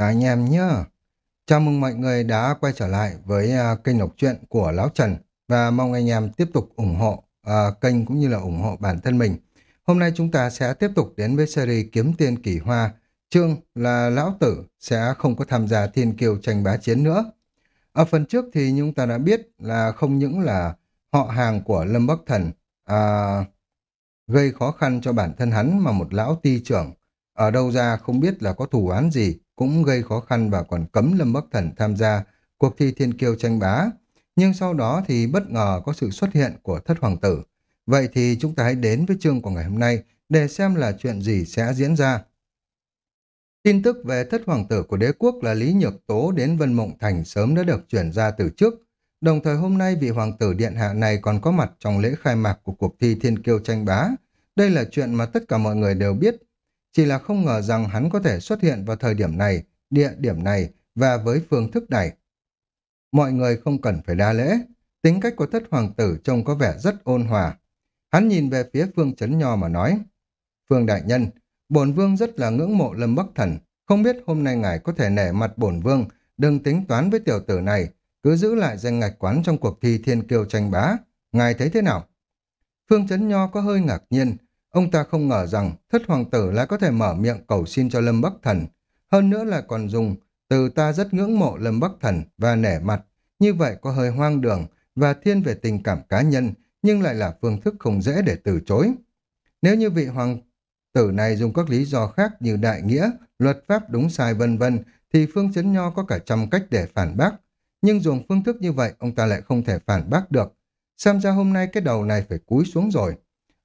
Các anh em nhé Chào mừng mọi người đã quay trở lại với uh, kênh đọc truyện của Lão Trần và mong anh em tiếp tục ủng hộ uh, kênh cũng như là ủng hộ bản thân mình. Hôm nay chúng ta sẽ tiếp tục đến với series Kiếm Tiên Kỳ Hoa. Chương là Lão Tử sẽ không có tham gia thiên kiều tranh bá chiến nữa. Ở phần trước thì chúng ta đã biết là không những là họ hàng của Lâm Bắc Thần uh, gây khó khăn cho bản thân hắn mà một lão ti trưởng ở đâu ra không biết là có thù án gì, cũng gây khó khăn và còn cấm Lâm Bắc Thần tham gia cuộc thi thiên kiêu tranh bá. Nhưng sau đó thì bất ngờ có sự xuất hiện của thất hoàng tử. Vậy thì chúng ta hãy đến với chương của ngày hôm nay để xem là chuyện gì sẽ diễn ra. Tin tức về thất hoàng tử của đế quốc là Lý Nhược Tố đến Vân Mộng Thành sớm đã được chuyển ra từ trước. Đồng thời hôm nay vị hoàng tử điện hạ này còn có mặt trong lễ khai mạc của cuộc thi thiên kiêu tranh bá. Đây là chuyện mà tất cả mọi người đều biết, chỉ là không ngờ rằng hắn có thể xuất hiện vào thời điểm này, địa điểm này và với phương thức này. Mọi người không cần phải đa lễ, tính cách của thất hoàng tử trông có vẻ rất ôn hòa. Hắn nhìn về phía phương chấn nho mà nói, Phương đại nhân, bổn vương rất là ngưỡng mộ lâm bắc thần, không biết hôm nay ngài có thể nể mặt bổn vương, đừng tính toán với tiểu tử này, cứ giữ lại danh ngạch quán trong cuộc thi thiên kiêu tranh bá. Ngài thấy thế nào? Phương Chấn Nho có hơi ngạc nhiên, Ông ta không ngờ rằng thất hoàng tử lại có thể mở miệng cầu xin cho Lâm Bắc Thần. Hơn nữa là còn dùng từ ta rất ngưỡng mộ Lâm Bắc Thần và nể mặt. Như vậy có hơi hoang đường và thiên về tình cảm cá nhân nhưng lại là phương thức không dễ để từ chối. Nếu như vị hoàng tử này dùng các lý do khác như đại nghĩa, luật pháp đúng sai vân vân thì Phương Chấn Nho có cả trăm cách để phản bác. Nhưng dùng phương thức như vậy ông ta lại không thể phản bác được. Xem ra hôm nay cái đầu này phải cúi xuống rồi.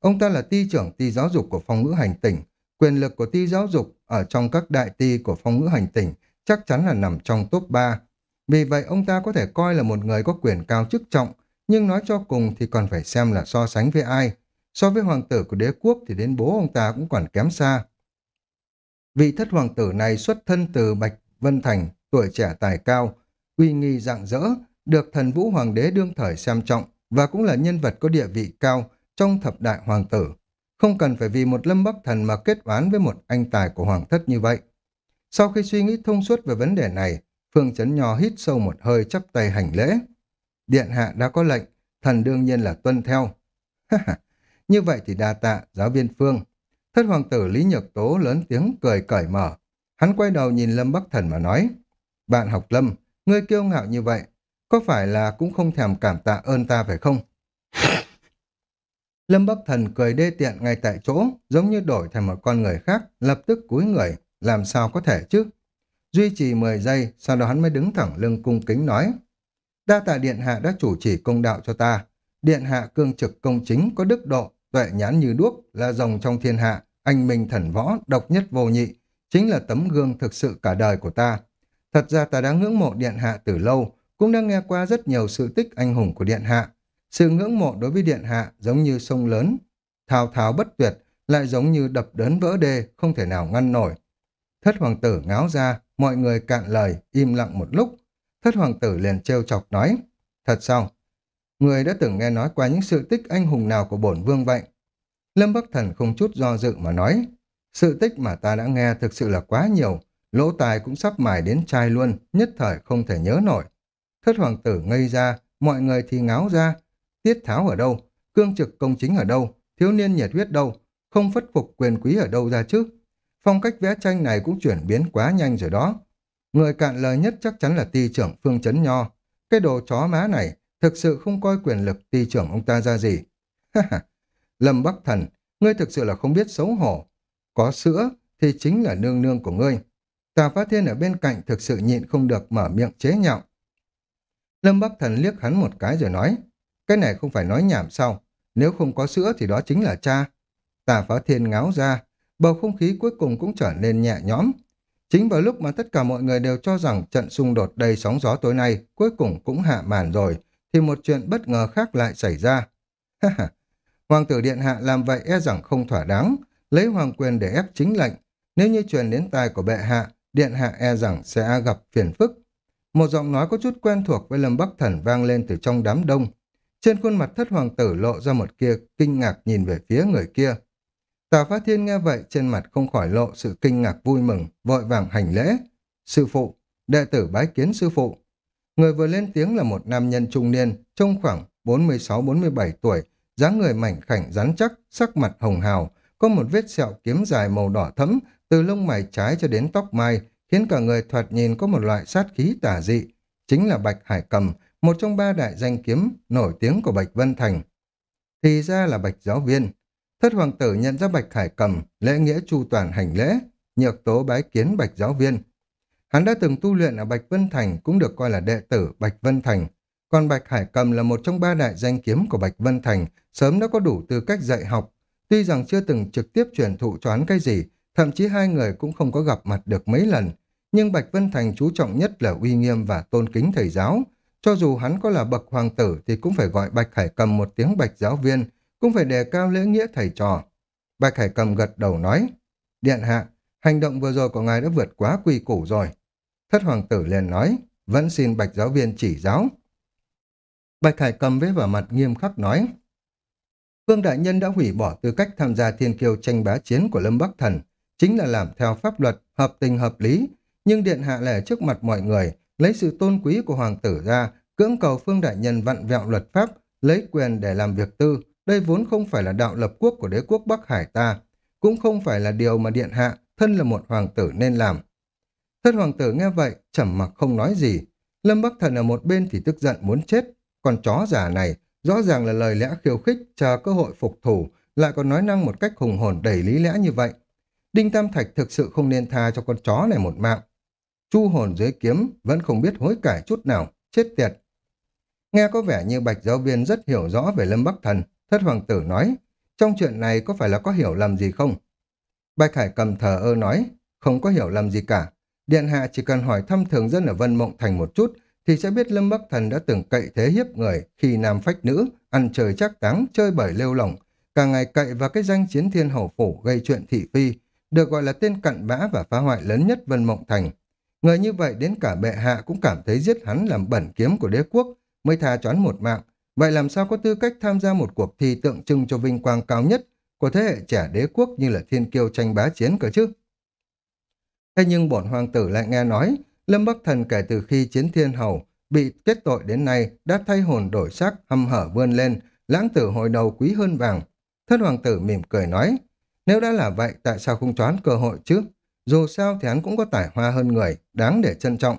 Ông ta là ty trưởng ty giáo dục của phong ngữ hành tỉnh. Quyền lực của ty giáo dục ở trong các đại ty của phong ngữ hành tỉnh chắc chắn là nằm trong top 3. Vì vậy ông ta có thể coi là một người có quyền cao chức trọng, nhưng nói cho cùng thì còn phải xem là so sánh với ai. So với hoàng tử của đế quốc thì đến bố ông ta cũng còn kém xa. Vị thất hoàng tử này xuất thân từ Bạch Vân Thành, tuổi trẻ tài cao, uy nghi dạng dỡ, được thần vũ hoàng đế đương thời xem trọng và cũng là nhân vật có địa vị cao trong thập đại hoàng tử. Không cần phải vì một lâm bắc thần mà kết oán với một anh tài của hoàng thất như vậy. Sau khi suy nghĩ thông suốt về vấn đề này, Phương Chấn Nho hít sâu một hơi chắp tay hành lễ. Điện hạ đã có lệnh, thần đương nhiên là tuân theo. như vậy thì đa tạ, giáo viên Phương. Thất hoàng tử Lý Nhược Tố lớn tiếng cười cởi mở. Hắn quay đầu nhìn Lâm Bắc Thần mà nói, Bạn học Lâm, ngươi kiêu ngạo như vậy, có phải là cũng không thèm cảm tạ ơn ta phải không? Lâm Bắc Thần cười đê tiện ngay tại chỗ, giống như đổi thành một con người khác, lập tức cúi người, làm sao có thể chứ? Duy trì 10 giây, sau đó hắn mới đứng thẳng lưng cung kính nói. Đa tạ Điện Hạ đã chủ trì công đạo cho ta. Điện Hạ cương trực công chính có đức độ, tuệ nhãn như đuốc, là rồng trong thiên hạ, anh minh thần võ, độc nhất vô nhị, chính là tấm gương thực sự cả đời của ta. Thật ra ta đã ngưỡng mộ Điện Hạ từ lâu, cũng đã nghe qua rất nhiều sự tích anh hùng của Điện Hạ, sự ngưỡng mộ đối với điện hạ giống như sông lớn, thao thao bất tuyệt, lại giống như đập đớn vỡ đê, không thể nào ngăn nổi. Thất hoàng tử ngáo ra, mọi người cạn lời, im lặng một lúc. Thất hoàng tử liền trêu chọc nói, thật sao? Người đã từng nghe nói qua những sự tích anh hùng nào của bổn vương vậy? Lâm Bắc Thần không chút do dự mà nói, sự tích mà ta đã nghe thực sự là quá nhiều, lỗ tài cũng sắp mài đến chai luôn, nhất thời không thể nhớ nổi. Thất hoàng tử ngây ra, mọi người thì ngáo ra, tiết tháo ở đâu, cương trực công chính ở đâu, thiếu niên nhiệt huyết đâu, không phất phục quyền quý ở đâu ra chứ. Phong cách vẽ tranh này cũng chuyển biến quá nhanh rồi đó. Người cạn lời nhất chắc chắn là ty trưởng Phương Chấn Nho. Cái đồ chó má này thực sự không coi quyền lực ty trưởng ông ta ra gì. Lâm Bắc Thần, ngươi thực sự là không biết xấu hổ. Có sữa thì chính là nương nương của ngươi. Tà Phá Thiên ở bên cạnh thực sự nhịn không được mở miệng chế nhạo. Lâm Bắc Thần liếc hắn một cái rồi nói, cái này không phải nói nhảm sao? Nếu không có sữa thì đó chính là cha. Tà phá thiên ngáo ra, bầu không khí cuối cùng cũng trở nên nhẹ nhõm. Chính vào lúc mà tất cả mọi người đều cho rằng trận xung đột đầy sóng gió tối nay cuối cùng cũng hạ màn rồi, thì một chuyện bất ngờ khác lại xảy ra. Hoàng tử Điện Hạ làm vậy e rằng không thỏa đáng, lấy hoàng quyền để ép chính lệnh. Nếu như truyền đến tai của bệ hạ, Điện Hạ e rằng sẽ gặp phiền phức. Một giọng nói có chút quen thuộc với Lâm Bắc Thần vang lên từ trong đám đông, trên khuôn mặt thất hoàng tử lộ ra một kia kinh ngạc nhìn về phía người kia. Tào Phát Thiên nghe vậy trên mặt không khỏi lộ sự kinh ngạc vui mừng, vội vàng hành lễ. sư phụ, đệ tử bái kiến sư phụ. Người vừa lên tiếng là một nam nhân trung niên, trông khoảng 46-47 tuổi, dáng người mảnh khảnh rắn chắc, sắc mặt hồng hào, có một vết sẹo kiếm dài màu đỏ thẫm từ lông mày trái cho đến tóc mai, khiến cả người thoạt nhìn có một loại sát khí tả dị. Chính là Bạch Hải Cầm, một trong ba đại danh kiếm nổi tiếng của Bạch Vân Thành. Thì ra là Bạch Giáo Viên. Thất hoàng tử nhận ra Bạch Hải Cầm, lễ nghĩa chu toàn hành lễ, nhược tố bái kiến Bạch Giáo Viên. Hắn đã từng tu luyện ở Bạch Vân Thành cũng được coi là đệ tử Bạch Vân Thành. Còn Bạch Hải Cầm là một trong ba đại danh kiếm của Bạch Vân Thành, sớm đã có đủ tư cách dạy học. Tuy rằng chưa từng trực tiếp truyền thụ cho hắn cái gì, thậm chí hai người cũng không có gặp mặt được mấy lần. Nhưng Bạch Vân Thành chú trọng nhất là uy nghiêm và tôn kính thầy giáo. Cho dù hắn có là bậc hoàng tử thì cũng phải gọi Bạch Hải Cầm một tiếng Bạch giáo viên, cũng phải đề cao lễ nghĩa thầy trò. Bạch Hải Cầm gật đầu nói, Điện hạ, hành động vừa rồi của ngài đã vượt quá quy củ rồi. Thất hoàng tử liền nói, vẫn xin bạch giáo viên chỉ giáo. Bạch Hải cầm với vào mặt nghiêm khắc nói, Vương Đại Nhân đã hủy bỏ tư cách tham gia thiên kiêu tranh bá chiến của Lâm Bắc Thần, chính là làm theo pháp luật, hợp tình hợp lý, nhưng Điện Hạ lẻ trước mặt mọi người, lấy sự tôn quý của Hoàng tử ra, cưỡng cầu Phương Đại Nhân vặn vẹo luật pháp, lấy quyền để làm việc tư, đây vốn không phải là đạo lập quốc của đế quốc Bắc Hải ta, cũng không phải là điều mà Điện Hạ, thân là một hoàng tử nên làm. Thất hoàng tử nghe vậy, trầm mặc không nói gì. Lâm Bắc Thần ở một bên thì tức giận muốn chết. Còn chó giả này, rõ ràng là lời lẽ khiêu khích, chờ cơ hội phục thủ, lại còn nói năng một cách hùng hồn đầy lý lẽ như vậy. Đinh Tam Thạch thực sự không nên tha cho con chó này một mạng. Chu hồn dưới kiếm vẫn không biết hối cải chút nào, chết tiệt. Nghe có vẻ như bạch giáo viên rất hiểu rõ về Lâm Bắc Thần, thất hoàng tử nói, trong chuyện này có phải là có hiểu lầm gì không? Bạch Hải cầm thờ ơ nói, không có hiểu lầm gì cả, Điện hạ chỉ cần hỏi thăm thường dân ở Vân Mộng Thành một chút thì sẽ biết Lâm Bắc Thần đã từng cậy thế hiếp người khi nam phách nữ, ăn trời chắc táng, chơi bời lêu lỏng, cả ngày cậy vào cái danh chiến thiên hậu phủ gây chuyện thị phi, được gọi là tên cặn bã và phá hoại lớn nhất Vân Mộng Thành. Người như vậy đến cả bệ hạ cũng cảm thấy giết hắn làm bẩn kiếm của đế quốc mới tha choán một mạng. Vậy làm sao có tư cách tham gia một cuộc thi tượng trưng cho vinh quang cao nhất của thế hệ trẻ đế quốc như là thiên kiêu tranh bá chiến cơ chứ? Thế nhưng bổn hoàng tử lại nghe nói, Lâm Bắc Thần kể từ khi chiến thiên hầu bị kết tội đến nay đã thay hồn đổi sắc, hâm hở vươn lên, lãng tử hồi đầu quý hơn vàng. Thất hoàng tử mỉm cười nói, nếu đã là vậy tại sao không choán cơ hội chứ? Dù sao thì hắn cũng có tài hoa hơn người, đáng để trân trọng.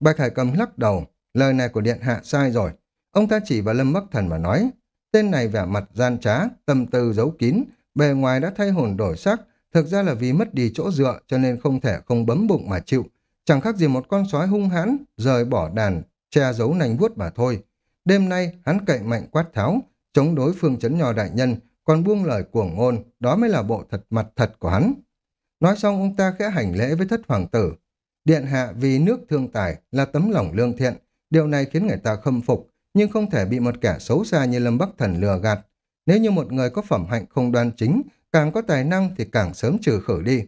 Bạch Hải Cầm lắc đầu, lời này của Điện Hạ sai rồi. Ông ta chỉ vào Lâm Bắc Thần mà nói, tên này vẻ mặt gian trá, tâm tư giấu kín, bề ngoài đã thay hồn đổi sắc, Thực ra là vì mất đi chỗ dựa cho nên không thể không bấm bụng mà chịu. Chẳng khác gì một con sói hung hãn, rời bỏ đàn, che giấu nành vuốt mà thôi. Đêm nay, hắn cậy mạnh quát tháo, chống đối phương chấn nhò đại nhân, còn buông lời cuồng ngôn, đó mới là bộ thật mặt thật của hắn. Nói xong ông ta khẽ hành lễ với thất hoàng tử. Điện hạ vì nước thương tài là tấm lòng lương thiện, điều này khiến người ta khâm phục, nhưng không thể bị một kẻ xấu xa như Lâm Bắc Thần lừa gạt. Nếu như một người có phẩm hạnh không đoan chính, càng có tài năng thì càng sớm trừ khử đi.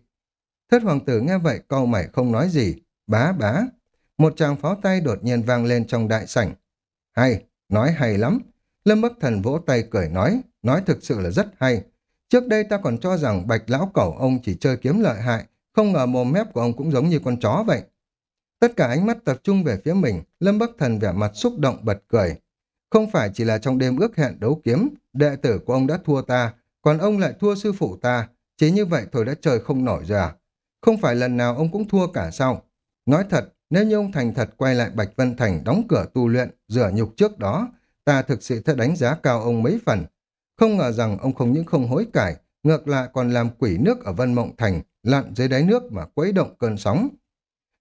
Thất hoàng tử nghe vậy câu mày không nói gì, bá bá. Một tràng pháo tay đột nhiên vang lên trong đại sảnh. Hay, nói hay lắm. Lâm Bắc Thần vỗ tay cười nói, nói thực sự là rất hay. Trước đây ta còn cho rằng bạch lão cẩu ông chỉ chơi kiếm lợi hại, không ngờ mồm mép của ông cũng giống như con chó vậy. Tất cả ánh mắt tập trung về phía mình, Lâm Bắc Thần vẻ mặt xúc động bật cười. Không phải chỉ là trong đêm ước hẹn đấu kiếm, đệ tử của ông đã thua ta, còn ông lại thua sư phụ ta, chỉ như vậy thôi đã trời không nổi rồi à? Không phải lần nào ông cũng thua cả sao? Nói thật, nếu như ông thành thật quay lại Bạch Vân Thành đóng cửa tu luyện, rửa nhục trước đó, ta thực sự sẽ đánh giá cao ông mấy phần. Không ngờ rằng ông không những không hối cải, ngược lại còn làm quỷ nước ở Vân Mộng Thành, lặn dưới đáy nước mà quấy động cơn sóng.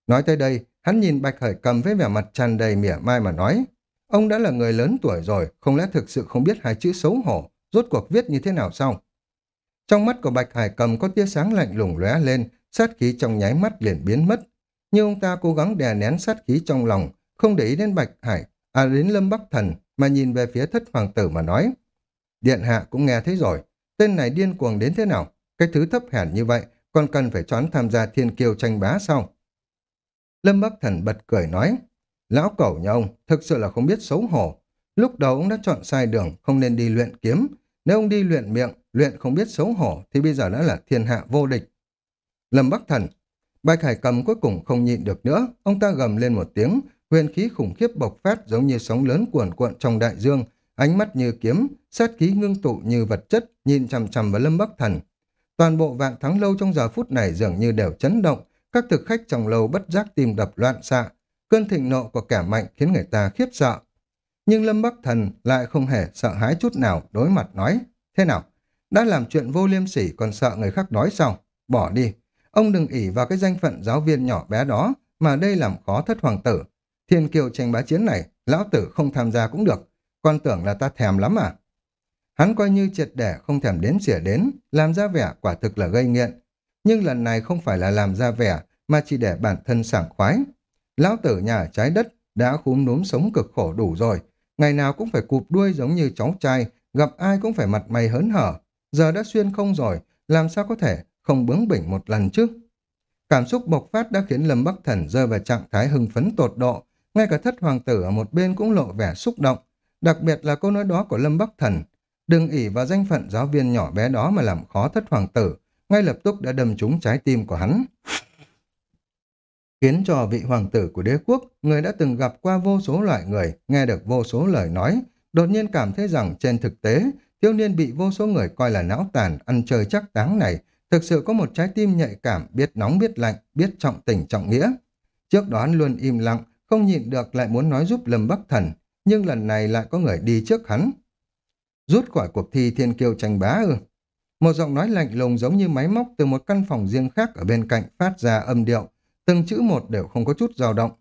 Nói tới đây, hắn nhìn Bạch Hởi cầm với vẻ mặt tràn đầy mỉa mai mà nói, ông đã là người lớn tuổi rồi, không lẽ thực sự không biết hai chữ xấu hổ, rốt cuộc viết như thế nào sao? Trong mắt của Bạch Hải cầm có tia sáng lạnh lùng lóe lên, sát khí trong nháy mắt liền biến mất. Nhưng ông ta cố gắng đè nén sát khí trong lòng, không để ý đến Bạch Hải, à đến Lâm Bắc Thần, mà nhìn về phía thất hoàng tử mà nói. Điện hạ cũng nghe thấy rồi, tên này điên cuồng đến thế nào? Cái thứ thấp hèn như vậy, còn cần phải choán tham gia thiên kiêu tranh bá sao? Lâm Bắc Thần bật cười nói, lão cẩu nhà ông thực sự là không biết xấu hổ, Lúc đầu ông đã chọn sai đường, không nên đi luyện kiếm. Nếu ông đi luyện miệng, luyện không biết xấu hổ, thì bây giờ đã là thiên hạ vô địch. Lâm Bắc Thần, Bạch Hải Cầm cuối cùng không nhịn được nữa, ông ta gầm lên một tiếng, huyền khí khủng khiếp bộc phát giống như sóng lớn cuồn cuộn trong đại dương, ánh mắt như kiếm, sát khí ngưng tụ như vật chất, nhìn chằm chằm vào Lâm Bắc Thần. Toàn bộ vạn thắng lâu trong giờ phút này dường như đều chấn động, các thực khách trong lâu bất giác tim đập loạn xạ, cơn thịnh nộ của kẻ mạnh khiến người ta khiếp sợ. Nhưng Lâm Bắc Thần lại không hề sợ hãi chút nào đối mặt nói, thế nào, đã làm chuyện vô liêm sỉ còn sợ người khác nói sao, bỏ đi, ông đừng ỉ vào cái danh phận giáo viên nhỏ bé đó mà đây làm khó thất hoàng tử. Thiên kiều tranh bá chiến này, lão tử không tham gia cũng được, con tưởng là ta thèm lắm à? Hắn coi như triệt để không thèm đến xỉa đến, làm ra vẻ quả thực là gây nghiện. Nhưng lần này không phải là làm ra vẻ, mà chỉ để bản thân sảng khoái. Lão tử nhà trái đất đã khúm núm sống cực khổ đủ rồi, ngày nào cũng phải cụp đuôi giống như cháu trai, gặp ai cũng phải mặt mày hớn hở. Giờ đã xuyên không rồi, làm sao có thể không bướng bỉnh một lần chứ? Cảm xúc bộc phát đã khiến Lâm Bắc Thần rơi vào trạng thái hưng phấn tột độ, ngay cả thất hoàng tử ở một bên cũng lộ vẻ xúc động, đặc biệt là câu nói đó của Lâm Bắc Thần. Đừng ỉ vào danh phận giáo viên nhỏ bé đó mà làm khó thất hoàng tử, ngay lập tức đã đâm trúng trái tim của hắn. Khiến cho vị hoàng tử của đế quốc, người đã từng gặp qua vô số loại người, nghe được vô số lời nói, đột nhiên cảm thấy rằng trên thực tế, thiếu niên bị vô số người coi là não tàn, ăn chơi chắc táng này, thực sự có một trái tim nhạy cảm, biết nóng biết lạnh, biết trọng tình trọng nghĩa. Trước đó hắn luôn im lặng, không nhịn được lại muốn nói giúp Lâm Bắc Thần, nhưng lần này lại có người đi trước hắn. Rút khỏi cuộc thi thiên kiêu tranh bá ư. Một giọng nói lạnh lùng giống như máy móc từ một căn phòng riêng khác ở bên cạnh phát ra âm điệu, từng chữ một đều không có chút dao động.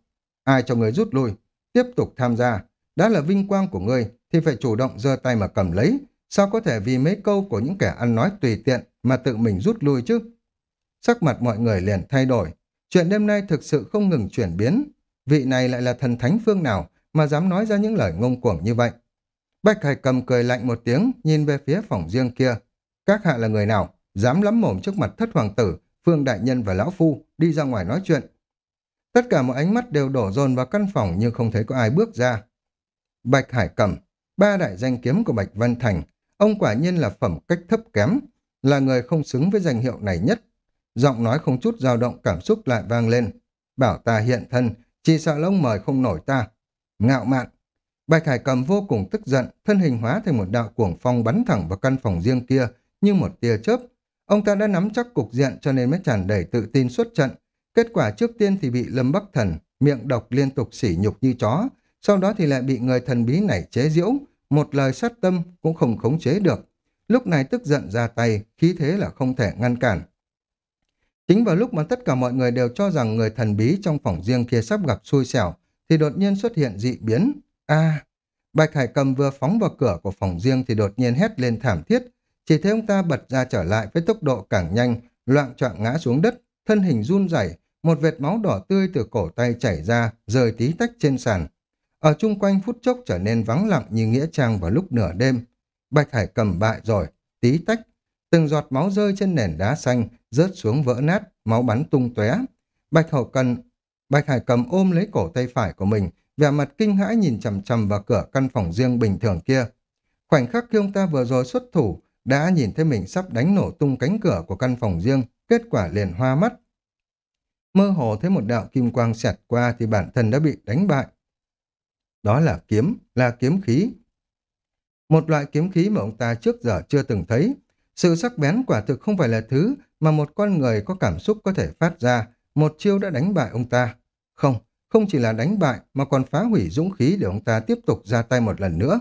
Ai cho người rút lui, tiếp tục tham gia, đã là vinh quang của người thì phải chủ động giơ tay mà cầm lấy, sao có thể vì mấy câu của những kẻ ăn nói tùy tiện mà tự mình rút lui chứ? Sắc mặt mọi người liền thay đổi, chuyện đêm nay thực sự không ngừng chuyển biến, vị này lại là thần thánh phương nào mà dám nói ra những lời ngông cuồng như vậy. Bạch Hải cầm cười lạnh một tiếng, nhìn về phía phòng riêng kia. Các hạ là người nào, dám lắm mồm trước mặt thất hoàng tử, phương đại nhân và lão phu, đi ra ngoài nói chuyện. Tất cả mọi ánh mắt đều đổ dồn vào căn phòng nhưng không thấy có ai bước ra. Bạch Hải cầm, ba đại danh kiếm của Bạch Văn Thành, ông quả nhiên là phẩm cách thấp kém, là người không xứng với danh hiệu này nhất. Giọng nói không chút dao động cảm xúc lại vang lên. Bảo ta hiện thân, chỉ sợ lông mời không nổi ta. Ngạo mạn. Bạch Hải cầm vô cùng tức giận, thân hình hóa thành một đạo cuồng phong bắn thẳng vào căn phòng riêng kia như một tia chớp. Ông ta đã nắm chắc cục diện cho nên mới tràn đầy tự tin xuất trận. Kết quả trước tiên thì bị Lâm Bắc Thần, miệng độc liên tục sỉ nhục như chó, sau đó thì lại bị người thần bí này chế giễu, một lời sát tâm cũng không khống chế được. Lúc này tức giận ra tay, khí thế là không thể ngăn cản. Chính vào lúc mà tất cả mọi người đều cho rằng người thần bí trong phòng riêng kia sắp gặp xui xẻo, thì đột nhiên xuất hiện dị biến. a Bạch Hải Cầm vừa phóng vào cửa của phòng riêng thì đột nhiên hét lên thảm thiết. Chỉ thấy ông ta bật ra trở lại với tốc độ càng nhanh, loạn trọng ngã xuống đất, thân hình run rẩy, một vệt máu đỏ tươi từ cổ tay chảy ra, rơi tí tách trên sàn. Ở chung quanh phút chốc trở nên vắng lặng như nghĩa trang vào lúc nửa đêm. Bạch Hải Cầm bại rồi, tí tách. Từng giọt máu rơi trên nền đá xanh, rớt xuống vỡ nát, máu bắn tung tóe. Bạch Hậu Cần, Bạch Hải cầm ôm lấy cổ tay phải của mình, vẻ mặt kinh hãi nhìn chằm chằm vào cửa căn phòng riêng bình thường kia. Khoảnh khắc khi ông ta vừa rồi xuất thủ, đã nhìn thấy mình sắp đánh nổ tung cánh cửa của căn phòng riêng, kết quả liền hoa mắt. Mơ hồ thấy một đạo kim quang xẹt qua thì bản thân đã bị đánh bại. Đó là kiếm, là kiếm khí. Một loại kiếm khí mà ông ta trước giờ chưa từng thấy. Sự sắc bén quả thực không phải là thứ mà một con người có cảm xúc có thể phát ra, một chiêu đã đánh bại ông ta. Không, không chỉ là đánh bại mà còn phá hủy dũng khí để ông ta tiếp tục ra tay một lần nữa.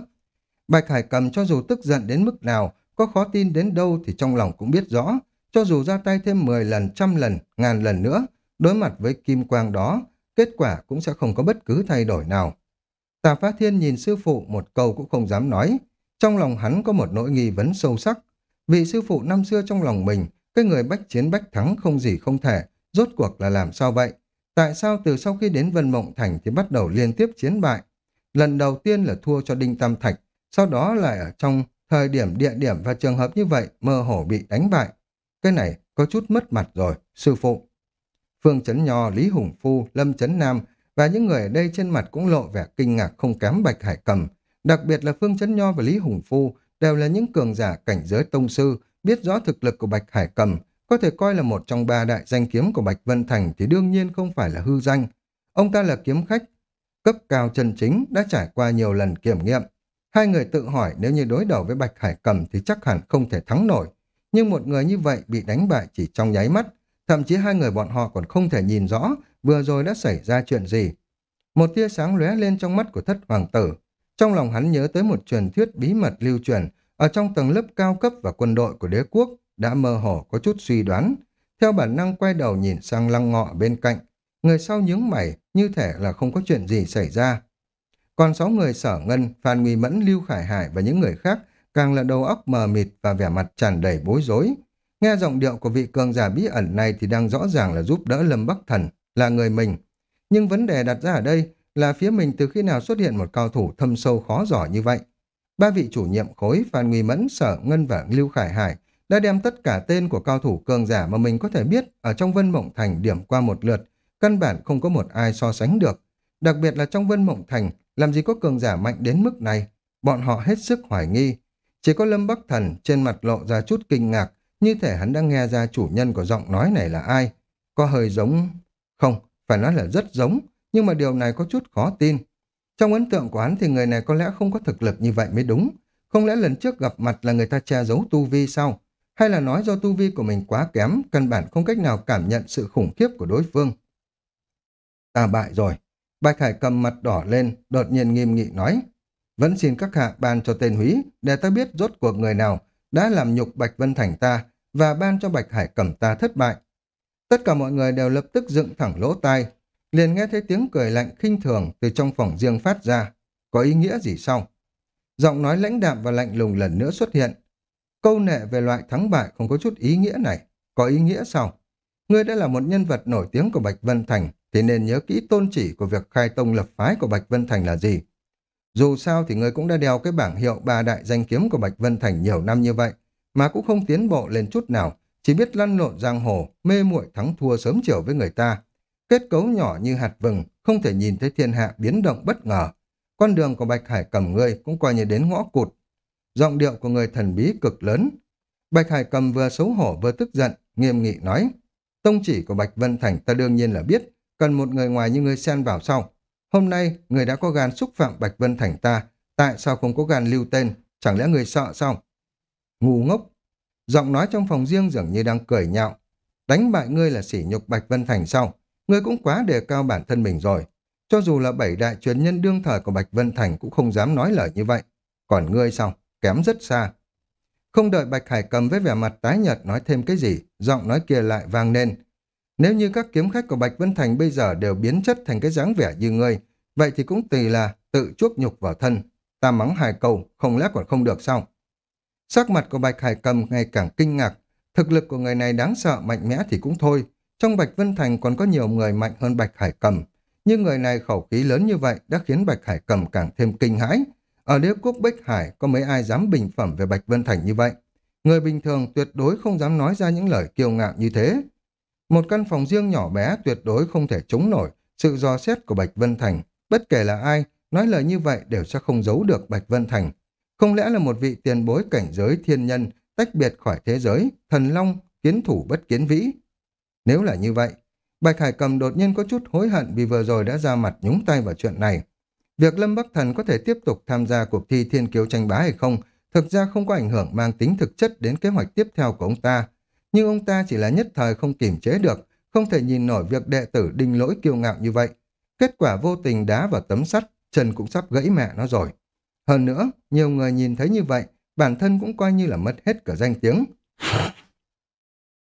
Bạch Hải cầm cho dù tức giận đến mức nào, có khó tin đến đâu thì trong lòng cũng biết rõ, cho dù ra tay thêm 10 lần, trăm lần, ngàn lần nữa, đối mặt với kim quang đó, kết quả cũng sẽ không có bất cứ thay đổi nào. Tà Phá Thiên nhìn sư phụ một câu cũng không dám nói, trong lòng hắn có một nỗi nghi vấn sâu sắc. Vị sư phụ năm xưa trong lòng mình, cái người bách chiến bách thắng không gì không thể, rốt cuộc là làm sao vậy? Tại sao từ sau khi đến Vân Mộng Thành thì bắt đầu liên tiếp chiến bại? Lần đầu tiên là thua cho Đinh Tam Thạch, sau đó lại ở trong thời điểm, địa điểm và trường hợp như vậy mơ hồ bị đánh bại. Cái này có chút mất mặt rồi, sư phụ. Phương Chấn Nho, Lý Hùng Phu, Lâm Chấn Nam và những người ở đây trên mặt cũng lộ vẻ kinh ngạc không kém Bạch Hải Cầm. Đặc biệt là Phương Chấn Nho và Lý Hùng Phu đều là những cường giả cảnh giới tông sư, biết rõ thực lực của Bạch Hải Cầm, có thể coi là một trong ba đại danh kiếm của Bạch Vân Thành thì đương nhiên không phải là hư danh. Ông ta là kiếm khách, cấp cao chân chính, đã trải qua nhiều lần kiểm nghiệm. Hai người tự hỏi nếu như đối đầu với Bạch Hải Cầm thì chắc hẳn không thể thắng nổi. Nhưng một người như vậy bị đánh bại chỉ trong nháy mắt, thậm chí hai người bọn họ còn không thể nhìn rõ vừa rồi đã xảy ra chuyện gì. Một tia sáng lóe lên trong mắt của thất hoàng tử. Trong lòng hắn nhớ tới một truyền thuyết bí mật lưu truyền ở trong tầng lớp cao cấp và quân đội của đế quốc đã mơ hồ có chút suy đoán. Theo bản năng quay đầu nhìn sang lăng ngọ bên cạnh, người sau nhướng mày như thể là không có chuyện gì xảy ra. Còn sáu người sở ngân, Phan Nguy Mẫn, Lưu Khải Hải và những người khác càng là đầu óc mờ mịt và vẻ mặt tràn đầy bối rối. Nghe giọng điệu của vị cường giả bí ẩn này thì đang rõ ràng là giúp đỡ Lâm Bắc Thần, là người mình. Nhưng vấn đề đặt ra ở đây là phía mình từ khi nào xuất hiện một cao thủ thâm sâu khó giỏi như vậy. Ba vị chủ nhiệm khối Phan Nguy Mẫn, Sở Ngân và Lưu Khải Hải đã đem tất cả tên của cao thủ cường giả mà mình có thể biết ở trong Vân Mộng Thành điểm qua một lượt, căn bản không có một ai so sánh được. Đặc biệt là trong Vân Mộng Thành, làm gì có cường giả mạnh đến mức này, bọn họ hết sức hoài nghi. Chỉ có Lâm Bắc Thần trên mặt lộ ra chút kinh ngạc, như thể hắn đang nghe ra chủ nhân của giọng nói này là ai. Có hơi giống... Không, phải nói là rất giống, nhưng mà điều này có chút khó tin. Trong ấn tượng của hắn thì người này có lẽ không có thực lực như vậy mới đúng. Không lẽ lần trước gặp mặt là người ta che giấu tu vi sao? Hay là nói do tu vi của mình quá kém, căn bản không cách nào cảm nhận sự khủng khiếp của đối phương? Ta bại rồi. Bạch Hải cầm mặt đỏ lên, đột nhiên nghiêm nghị nói. Vẫn xin các hạ ban cho tên húy, để ta biết rốt cuộc người nào đã làm nhục Bạch Vân Thành ta và ban cho Bạch Hải cầm ta thất bại. Tất cả mọi người đều lập tức dựng thẳng lỗ tai, liền nghe thấy tiếng cười lạnh khinh thường từ trong phòng riêng phát ra. Có ý nghĩa gì sau? Giọng nói lãnh đạm và lạnh lùng lần nữa xuất hiện. Câu nệ về loại thắng bại không có chút ý nghĩa này. Có ý nghĩa sao? Ngươi đã là một nhân vật nổi tiếng của Bạch Vân Thành, thì nên nhớ kỹ tôn chỉ của việc khai tông lập phái của Bạch Vân Thành là gì. Dù sao thì ngươi cũng đã đeo cái bảng hiệu ba đại danh kiếm của Bạch Vân Thành nhiều năm như vậy, mà cũng không tiến bộ lên chút nào, chỉ biết lăn lộn giang hồ, mê muội thắng thua sớm chiều với người ta. Kết cấu nhỏ như hạt vừng, không thể nhìn thấy thiên hạ biến động bất ngờ. Con đường của Bạch Hải cầm ngươi cũng coi như đến ngõ cụt. Giọng điệu của người thần bí cực lớn. Bạch Hải cầm vừa xấu hổ vừa tức giận, nghiêm nghị nói. Tông chỉ của Bạch Vân Thành ta đương nhiên là biết, cần một người ngoài như ngươi xen vào sau. Hôm nay, người đã có gan xúc phạm Bạch Vân Thành ta, tại sao không có gan lưu tên, chẳng lẽ người sợ sao? Ngu ngốc! Giọng nói trong phòng riêng dường như đang cười nhạo. Đánh bại ngươi là sỉ nhục Bạch Vân Thành sau, ngươi cũng quá đề cao bản thân mình rồi. Cho dù là bảy đại truyền nhân đương thời của Bạch Vân Thành cũng không dám nói lời như vậy. Còn ngươi sao? Kém rất xa. Không đợi Bạch Hải cầm với vẻ mặt tái nhợt nói thêm cái gì, giọng nói kia lại vang lên. Nếu như các kiếm khách của Bạch Vân Thành bây giờ đều biến chất thành cái dáng vẻ như ngươi, vậy thì cũng tùy là tự chuốc nhục vào thân. Ta mắng hài câu, không lẽ còn không được sao? Sắc mặt của Bạch Hải cầm ngày càng kinh ngạc. Thực lực của người này đáng sợ mạnh mẽ thì cũng thôi. Trong Bạch Vân Thành còn có nhiều người mạnh hơn Bạch Hải cầm. Nhưng người này khẩu khí lớn như vậy đã khiến Bạch Hải cầm càng thêm kinh hãi. Ở đế quốc Bách Hải có mấy ai dám bình phẩm về Bạch Vân Thành như vậy? Người bình thường tuyệt đối không dám nói ra những lời kiêu ngạo như thế. Một căn phòng riêng nhỏ bé tuyệt đối không thể chống nổi sự dò xét của Bạch Vân Thành. Bất kể là ai, nói lời như vậy đều sẽ không giấu được Bạch Vân Thành. Không lẽ là một vị tiền bối cảnh giới thiên nhân tách biệt khỏi thế giới, thần long, kiến thủ bất kiến vĩ? Nếu là như vậy, Bạch Hải Cầm đột nhiên có chút hối hận vì vừa rồi đã ra mặt nhúng tay vào chuyện này. Việc Lâm Bắc Thần có thể tiếp tục tham gia cuộc thi thiên kiếu tranh bá hay không thực ra không có ảnh hưởng mang tính thực chất đến kế hoạch tiếp theo của ông ta. Nhưng ông ta chỉ là nhất thời không kiềm chế được, không thể nhìn nổi việc đệ tử đinh lỗi kiêu ngạo như vậy. Kết quả vô tình đá vào tấm sắt, chân cũng sắp gãy mẹ nó rồi. Hơn nữa, nhiều người nhìn thấy như vậy, bản thân cũng coi như là mất hết cả danh tiếng.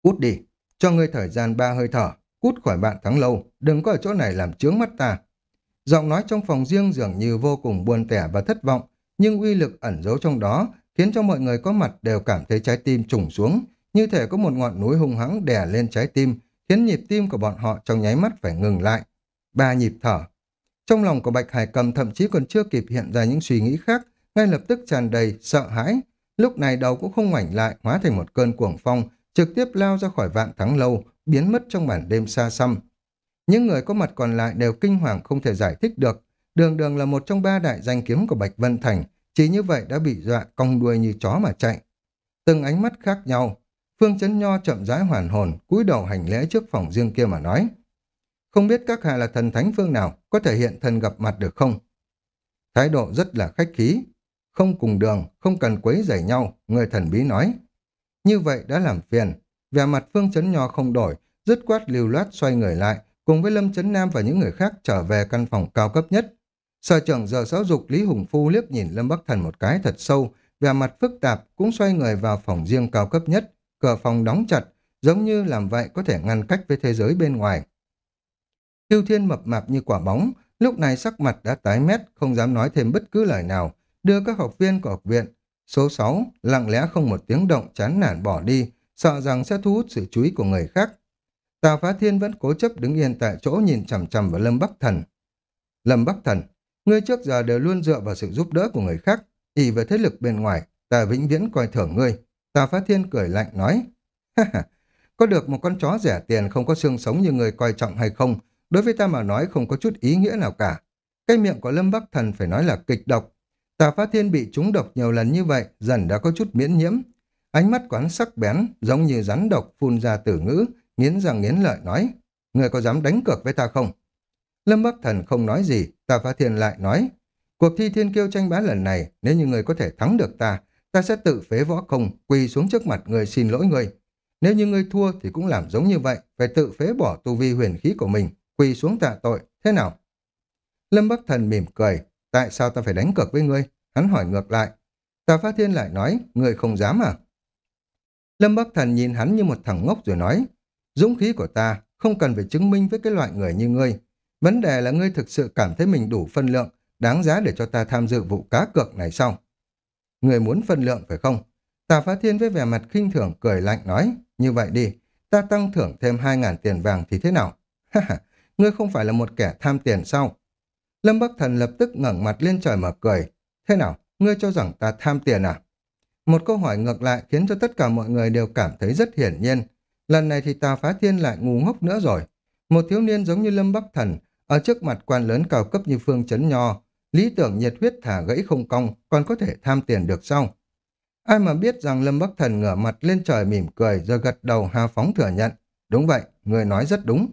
Cút đi, cho ngươi thời gian ba hơi thở, cút khỏi bạn thắng lâu, đừng có ở chỗ này làm chướng mắt ta. Giọng nói trong phòng riêng dường như vô cùng buồn tẻ và thất vọng, nhưng uy lực ẩn giấu trong đó khiến cho mọi người có mặt đều cảm thấy trái tim trùng xuống, như thể có một ngọn núi hung hãng đè lên trái tim, khiến nhịp tim của bọn họ trong nháy mắt phải ngừng lại. Ba nhịp thở. Trong lòng của Bạch Hải Cầm thậm chí còn chưa kịp hiện ra những suy nghĩ khác, ngay lập tức tràn đầy sợ hãi. Lúc này đầu cũng không ngoảnh lại, hóa thành một cơn cuồng phong, trực tiếp lao ra khỏi vạn thắng lâu, biến mất trong màn đêm xa xăm. Những người có mặt còn lại đều kinh hoàng không thể giải thích được. Đường đường là một trong ba đại danh kiếm của Bạch Vân Thành, chỉ như vậy đã bị dọa cong đuôi như chó mà chạy. Từng ánh mắt khác nhau, Phương Chấn Nho chậm rãi hoàn hồn, cúi đầu hành lễ trước phòng riêng kia mà nói. Không biết các hạ là thần thánh phương nào, có thể hiện thần gặp mặt được không? Thái độ rất là khách khí, không cùng đường, không cần quấy rầy nhau, người thần bí nói. Như vậy đã làm phiền, vẻ mặt Phương Chấn Nho không đổi, dứt quát lưu loát xoay người lại, cùng với Lâm Chấn Nam và những người khác trở về căn phòng cao cấp nhất. Sở trưởng giờ giáo dục Lý Hùng Phu liếc nhìn Lâm Bắc Thần một cái thật sâu, vẻ mặt phức tạp cũng xoay người vào phòng riêng cao cấp nhất, cửa phòng đóng chặt, giống như làm vậy có thể ngăn cách với thế giới bên ngoài. Tiêu Thiên mập mạp như quả bóng, lúc này sắc mặt đã tái mét, không dám nói thêm bất cứ lời nào, đưa các học viên của học viện. Số 6, lặng lẽ không một tiếng động chán nản bỏ đi, sợ rằng sẽ thu hút sự chú ý của người khác. Tào Phá Thiên vẫn cố chấp đứng yên tại chỗ nhìn chằm chằm vào Lâm Bắc Thần. Lâm Bắc Thần, ngươi trước giờ đều luôn dựa vào sự giúp đỡ của người khác, ỷ về thế lực bên ngoài, ta vĩnh viễn coi thường ngươi. Tào Phá Thiên cười lạnh nói, ha ha, có được một con chó rẻ tiền không có xương sống như người coi trọng hay không, đối với ta mà nói không có chút ý nghĩa nào cả. Cái miệng của Lâm Bắc Thần phải nói là kịch độc. Tào Phá Thiên bị trúng độc nhiều lần như vậy, dần đã có chút miễn nhiễm. Ánh mắt quán sắc bén, giống như rắn độc phun ra từ ngữ, nghiến răng nghiến lợi nói, người có dám đánh cược với ta không? Lâm Bắc Thần không nói gì, Tà Phá Thiên lại nói, cuộc thi thiên kiêu tranh bá lần này, nếu như người có thể thắng được ta, ta sẽ tự phế võ công, quỳ xuống trước mặt người xin lỗi người. Nếu như ngươi thua thì cũng làm giống như vậy, phải tự phế bỏ tu vi huyền khí của mình, quỳ xuống tạ tội, thế nào? Lâm Bắc Thần mỉm cười, tại sao ta phải đánh cược với ngươi? Hắn hỏi ngược lại. Tà Phá Thiên lại nói, ngươi không dám à? Lâm Bắc Thần nhìn hắn như một thằng ngốc rồi nói, dũng khí của ta không cần phải chứng minh với cái loại người như ngươi. Vấn đề là ngươi thực sự cảm thấy mình đủ phân lượng, đáng giá để cho ta tham dự vụ cá cược này sao? Người muốn phân lượng phải không? Tà Phá Thiên với vẻ mặt khinh thường cười lạnh nói, như vậy đi, ta tăng thưởng thêm 2.000 tiền vàng thì thế nào? Ha ha, ngươi không phải là một kẻ tham tiền sao? Lâm Bắc Thần lập tức ngẩng mặt lên trời mà cười. Thế nào, ngươi cho rằng ta tham tiền à? Một câu hỏi ngược lại khiến cho tất cả mọi người đều cảm thấy rất hiển nhiên. Lần này thì Tà Phá Thiên lại ngu ngốc nữa rồi. Một thiếu niên giống như Lâm Bắc Thần, ở trước mặt quan lớn cao cấp như Phương Chấn Nho, lý tưởng nhiệt huyết thả gãy không cong, còn có thể tham tiền được sao? Ai mà biết rằng Lâm Bắc Thần ngửa mặt lên trời mỉm cười rồi gật đầu hà phóng thừa nhận. Đúng vậy, người nói rất đúng.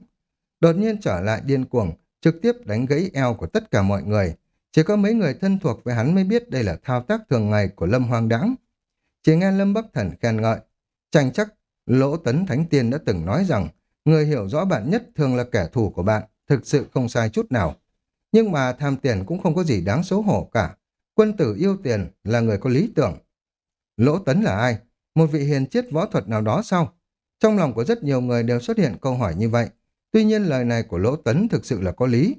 Đột nhiên trở lại điên cuồng, trực tiếp đánh gãy eo của tất cả mọi người. Chỉ có mấy người thân thuộc với hắn mới biết đây là thao tác thường ngày của Lâm Hoang Đãng. Chỉ nghe Lâm Bắc Thần khen ngợi. Tranh chắc, Lỗ Tấn Thánh Tiên đã từng nói rằng người hiểu rõ bạn nhất thường là kẻ thù của bạn, thực sự không sai chút nào. Nhưng mà tham tiền cũng không có gì đáng xấu hổ cả. Quân tử yêu tiền là người có lý tưởng. Lỗ Tấn là ai? Một vị hiền triết võ thuật nào đó sao? Trong lòng của rất nhiều người đều xuất hiện câu hỏi như vậy. Tuy nhiên lời này của Lỗ Tấn thực sự là có lý.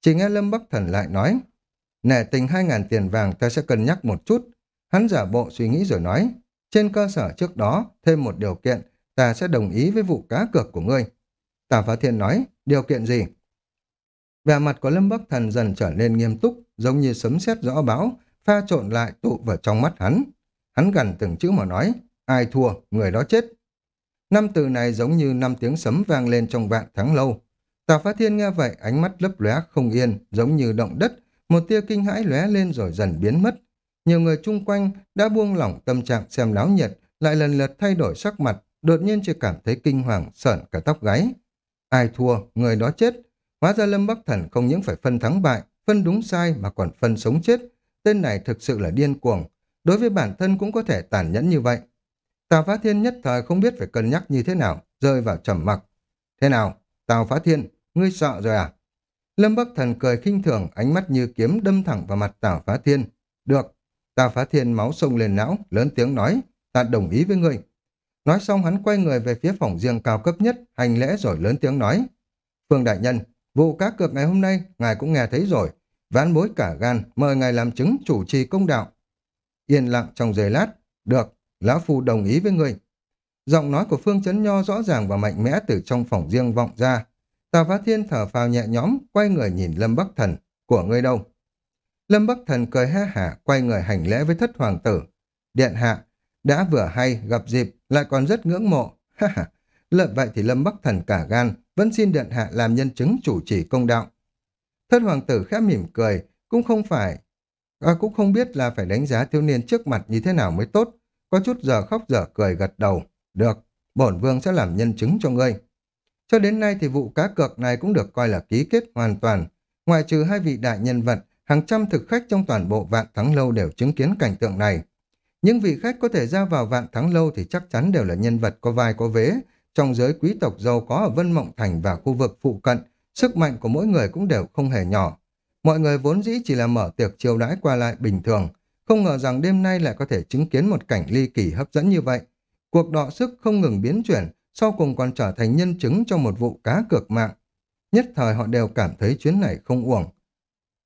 Chỉ nghe Lâm Bắc Thần lại nói, nể tình hai ngàn tiền vàng ta sẽ cân nhắc một chút. Hắn giả bộ suy nghĩ rồi nói, trên cơ sở trước đó, thêm một điều kiện, ta sẽ đồng ý với vụ cá cược của ngươi. Tả Phá Thiên nói, điều kiện gì? Vẻ mặt của Lâm Bắc Thần dần trở nên nghiêm túc, giống như sấm sét rõ báo, pha trộn lại tụ vào trong mắt hắn. Hắn gần từng chữ mà nói, ai thua, người đó chết. Năm từ này giống như năm tiếng sấm vang lên trong vạn tháng lâu. Tào Phá Thiên nghe vậy, ánh mắt lấp lóe không yên, giống như động đất, một tia kinh hãi lóe lên rồi dần biến mất. Nhiều người chung quanh đã buông lỏng tâm trạng xem náo nhiệt, lại lần lượt thay đổi sắc mặt, đột nhiên chỉ cảm thấy kinh hoàng, sợn cả tóc gáy. Ai thua, người đó chết. Hóa ra Lâm Bắc Thần không những phải phân thắng bại, phân đúng sai mà còn phân sống chết. Tên này thực sự là điên cuồng. Đối với bản thân cũng có thể tàn nhẫn như vậy. Tào Phá Thiên nhất thời không biết phải cân nhắc như thế nào, rơi vào trầm mặc. Thế nào? Tào Phá Thiên, ngươi sợ rồi à? Lâm Bắc Thần cười khinh thường, ánh mắt như kiếm đâm thẳng vào mặt Tào Phá Thiên. Được. Tào Phá Thiên máu sông lên não, lớn tiếng nói, ta đồng ý với ngươi. Nói xong hắn quay người về phía phòng riêng cao cấp nhất, hành lễ rồi lớn tiếng nói. Phương Đại Nhân, vụ cá cược ngày hôm nay, ngài cũng nghe thấy rồi. Ván bối cả gan, mời ngài làm chứng chủ trì công đạo. Yên lặng trong giây lát, được, Lão Phu đồng ý với người. Giọng nói của Phương Chấn Nho rõ ràng và mạnh mẽ từ trong phòng riêng vọng ra. Tà Phá Thiên thở phào nhẹ nhõm, quay người nhìn Lâm Bắc Thần. Của ngươi đâu? Lâm Bắc Thần cười ha hả, quay người hành lễ với thất hoàng tử. Điện hạ, đã vừa hay, gặp dịp, lại còn rất ngưỡng mộ. Ha ha, lợi vậy thì Lâm Bắc Thần cả gan, vẫn xin điện hạ làm nhân chứng chủ trì công đạo. Thất hoàng tử khẽ mỉm cười, cũng không phải, à, cũng không biết là phải đánh giá thiếu niên trước mặt như thế nào mới tốt, có chút giờ khóc giờ cười gật đầu. Được, bổn vương sẽ làm nhân chứng cho ngươi. Cho đến nay thì vụ cá cược này cũng được coi là ký kết hoàn toàn. Ngoài trừ hai vị đại nhân vật, hàng trăm thực khách trong toàn bộ vạn thắng lâu đều chứng kiến cảnh tượng này. Những vị khách có thể ra vào vạn thắng lâu thì chắc chắn đều là nhân vật có vai có vế, trong giới quý tộc giàu có ở Vân Mộng Thành và khu vực phụ cận, sức mạnh của mỗi người cũng đều không hề nhỏ. Mọi người vốn dĩ chỉ là mở tiệc chiêu đãi qua lại bình thường, không ngờ rằng đêm nay lại có thể chứng kiến một cảnh ly kỳ hấp dẫn như vậy. Cuộc đọ sức không ngừng biến chuyển, sau cùng còn trở thành nhân chứng cho một vụ cá cược mạng. Nhất thời họ đều cảm thấy chuyến này không uổng.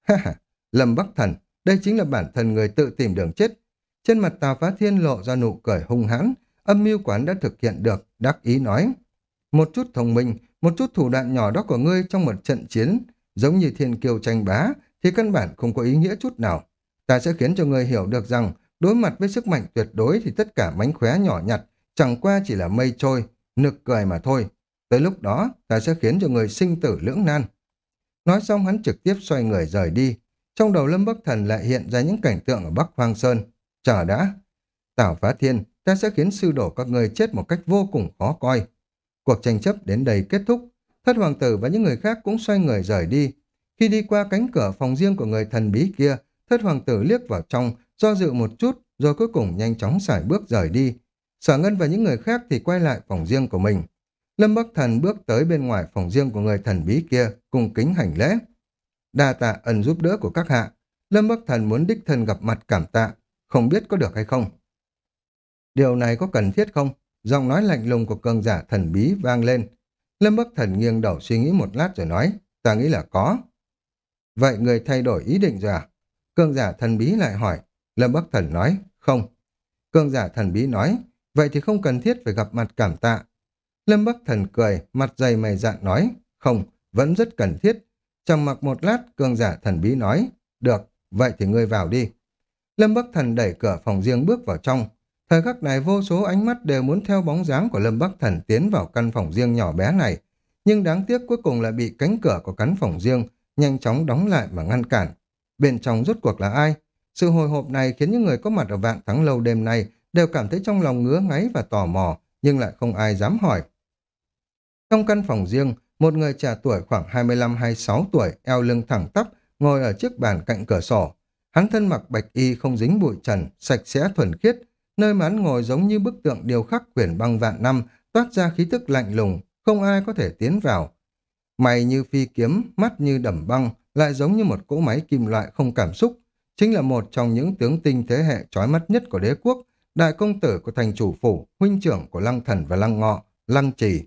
Ha ha, Lâm Bắc Thần, đây chính là bản thân người tự tìm đường chết. Trên mặt Tào Phá Thiên lộ ra nụ cười hung hãn, âm mưu quán đã thực hiện được, đắc ý nói. Một chút thông minh, một chút thủ đoạn nhỏ đó của ngươi trong một trận chiến, giống như thiên kiêu tranh bá, thì căn bản không có ý nghĩa chút nào. Ta sẽ khiến cho ngươi hiểu được rằng, đối mặt với sức mạnh tuyệt đối thì tất cả mánh khóe nhỏ nhặt, chẳng qua chỉ là mây trôi, nực cười mà thôi. Tới lúc đó, ta sẽ khiến cho người sinh tử lưỡng nan. Nói xong hắn trực tiếp xoay người rời đi. Trong đầu Lâm Bắc Thần lại hiện ra những cảnh tượng ở Bắc Hoang Sơn. Chờ đã. Tảo Phá Thiên, ta sẽ khiến sư đổ các người chết một cách vô cùng khó coi. Cuộc tranh chấp đến đây kết thúc. Thất hoàng tử và những người khác cũng xoay người rời đi. Khi đi qua cánh cửa phòng riêng của người thần bí kia, thất hoàng tử liếc vào trong, do dự một chút, rồi cuối cùng nhanh chóng xài bước rời đi. Sở Ngân và những người khác thì quay lại phòng riêng của mình. Lâm Bắc Thần bước tới bên ngoài phòng riêng của người thần bí kia, cùng kính hành lễ. Đa tạ ẩn giúp đỡ của các hạ. Lâm Bắc Thần muốn đích thân gặp mặt cảm tạ, không biết có được hay không. Điều này có cần thiết không? Giọng nói lạnh lùng của cường giả thần bí vang lên. Lâm Bắc Thần nghiêng đầu suy nghĩ một lát rồi nói, ta nghĩ là có. Vậy người thay đổi ý định rồi à? Cường giả thần bí lại hỏi. Lâm Bắc Thần nói, không. Cường giả thần bí nói, vậy thì không cần thiết phải gặp mặt cảm tạ. Lâm Bắc Thần cười, mặt dày mày dạn nói, không, vẫn rất cần thiết. Trầm mặc một lát, cường giả thần bí nói, được, vậy thì ngươi vào đi. Lâm Bắc Thần đẩy cửa phòng riêng bước vào trong. Thời khắc này vô số ánh mắt đều muốn theo bóng dáng của Lâm Bắc Thần tiến vào căn phòng riêng nhỏ bé này. Nhưng đáng tiếc cuối cùng lại bị cánh cửa của căn phòng riêng nhanh chóng đóng lại và ngăn cản. Bên trong rốt cuộc là ai? Sự hồi hộp này khiến những người có mặt ở vạn thắng lâu đêm nay đều cảm thấy trong lòng ngứa ngáy và tò mò, nhưng lại không ai dám hỏi. Trong căn phòng riêng, một người trẻ tuổi khoảng 25-26 tuổi, eo lưng thẳng tắp, ngồi ở chiếc bàn cạnh cửa sổ. Hắn thân mặc bạch y không dính bụi trần, sạch sẽ thuần khiết, nơi mà hắn ngồi giống như bức tượng điêu khắc quyển băng vạn năm, toát ra khí tức lạnh lùng, không ai có thể tiến vào. Mày như phi kiếm, mắt như đầm băng, lại giống như một cỗ máy kim loại không cảm xúc, chính là một trong những tướng tinh thế hệ chói mắt nhất của đế quốc, đại công tử của thành chủ phủ, huynh trưởng của lăng thần và lăng ngọ, lăng trì.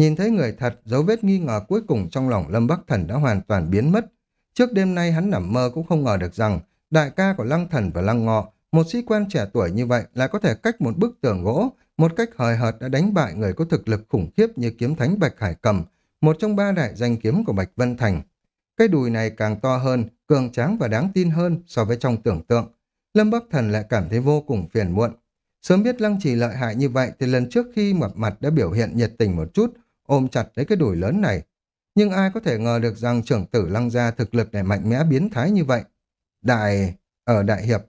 Nhìn thấy người thật, dấu vết nghi ngờ cuối cùng trong lòng Lâm Bắc Thần đã hoàn toàn biến mất. Trước đêm nay hắn nằm mơ cũng không ngờ được rằng đại ca của Lăng Thần và Lăng Ngọ, một sĩ quan trẻ tuổi như vậy lại có thể cách một bức tường gỗ, một cách hời hợt đã đánh bại người có thực lực khủng khiếp như kiếm thánh Bạch Hải Cầm, một trong ba đại danh kiếm của Bạch Vân Thành. Cái đùi này càng to hơn, cường tráng và đáng tin hơn so với trong tưởng tượng. Lâm Bắc Thần lại cảm thấy vô cùng phiền muộn. Sớm biết Lăng Trì lợi hại như vậy thì lần trước khi mập mặt đã biểu hiện nhiệt tình một chút, ôm chặt lấy cái đùi lớn này. Nhưng ai có thể ngờ được rằng trưởng tử lăng gia thực lực để mạnh mẽ biến thái như vậy. Đại... ở Đại Hiệp,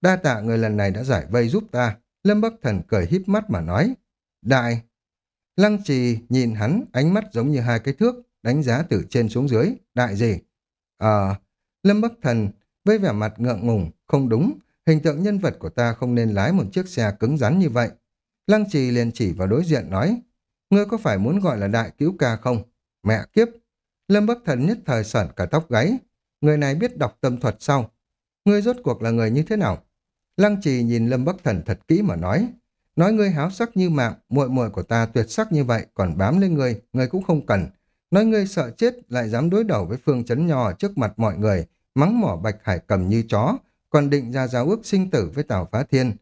đa tạ người lần này đã giải vây giúp ta. Lâm Bắc Thần cười híp mắt mà nói. Đại... Lăng trì nhìn hắn, ánh mắt giống như hai cái thước, đánh giá từ trên xuống dưới. Đại gì? Ờ... Lâm Bắc Thần với vẻ mặt ngượng ngùng, không đúng, hình tượng nhân vật của ta không nên lái một chiếc xe cứng rắn như vậy. Lăng trì liền chỉ vào đối diện nói, Ngươi có phải muốn gọi là đại cứu ca không? Mẹ kiếp! Lâm Bắc Thần nhất thời sởn cả tóc gáy. Người này biết đọc tâm thuật sao? Ngươi rốt cuộc là người như thế nào? Lăng trì nhìn Lâm Bắc Thần thật kỹ mà nói. Nói ngươi háo sắc như mạng, muội muội của ta tuyệt sắc như vậy, còn bám lên ngươi, ngươi cũng không cần. Nói ngươi sợ chết, lại dám đối đầu với phương chấn nho trước mặt mọi người, mắng mỏ bạch hải cầm như chó, còn định ra giáo ước sinh tử với Tào Phá Thiên.